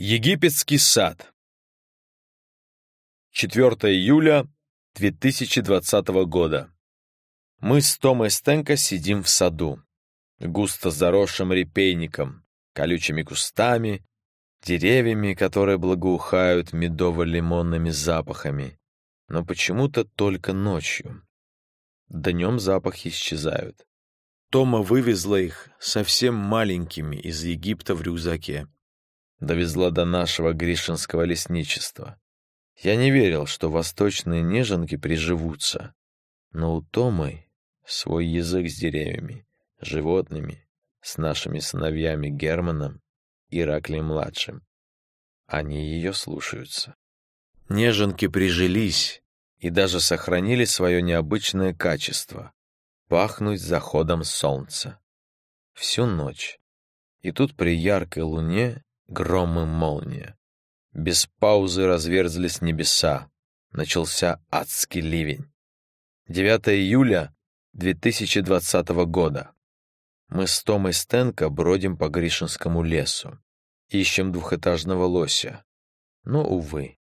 Египетский сад. 4 июля 2020 года. Мы с Томой Стенко сидим в саду, густо заросшим репейником, колючими кустами, деревьями, которые благоухают медово-лимонными запахами, но почему-то только ночью. Днем запахи исчезают. Тома вывезла их совсем маленькими из Египта в рюкзаке довезла до нашего Гришинского лесничества. Я не верил, что восточные неженки приживутся, но у Томы свой язык с деревьями, животными, с нашими сыновьями Германом и Ираклием-младшим. Они ее слушаются. Неженки прижились и даже сохранили свое необычное качество — пахнуть заходом солнца. Всю ночь. И тут при яркой луне гром и молния. Без паузы разверзлись небеса. Начался адский ливень. 9 июля 2020 года. Мы с Томой Стенко бродим по Гришинскому лесу. Ищем двухэтажного лося. Но, увы,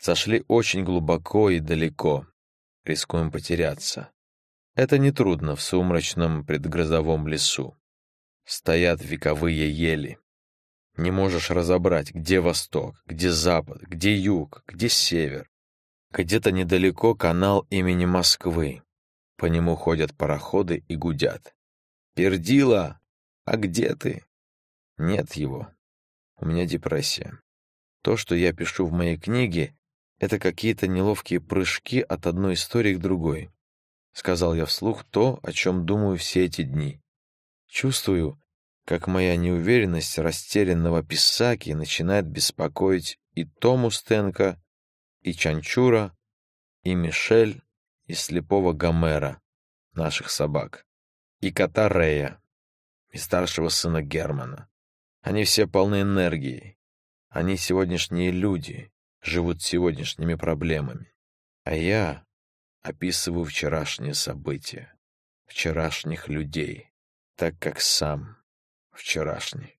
зашли очень глубоко и далеко. Рискуем потеряться. Это нетрудно в сумрачном предгрозовом лесу. Стоят вековые ели. Не можешь разобрать, где восток, где запад, где юг, где север. Где-то недалеко канал имени Москвы. По нему ходят пароходы и гудят. «Пердила! А где ты?» Нет его. У меня депрессия. То, что я пишу в моей книге, это какие-то неловкие прыжки от одной истории к другой. Сказал я вслух то, о чем думаю все эти дни. Чувствую, как моя неуверенность растерянного писаки начинает беспокоить и Тому Стенко, и Чанчура, и Мишель, и слепого Гомера, наших собак, и кота Рея, и старшего сына Германа. Они все полны энергии. Они сегодняшние люди, живут сегодняшними проблемами. А я описываю вчерашние события, вчерашних людей, так как сам вчерашний.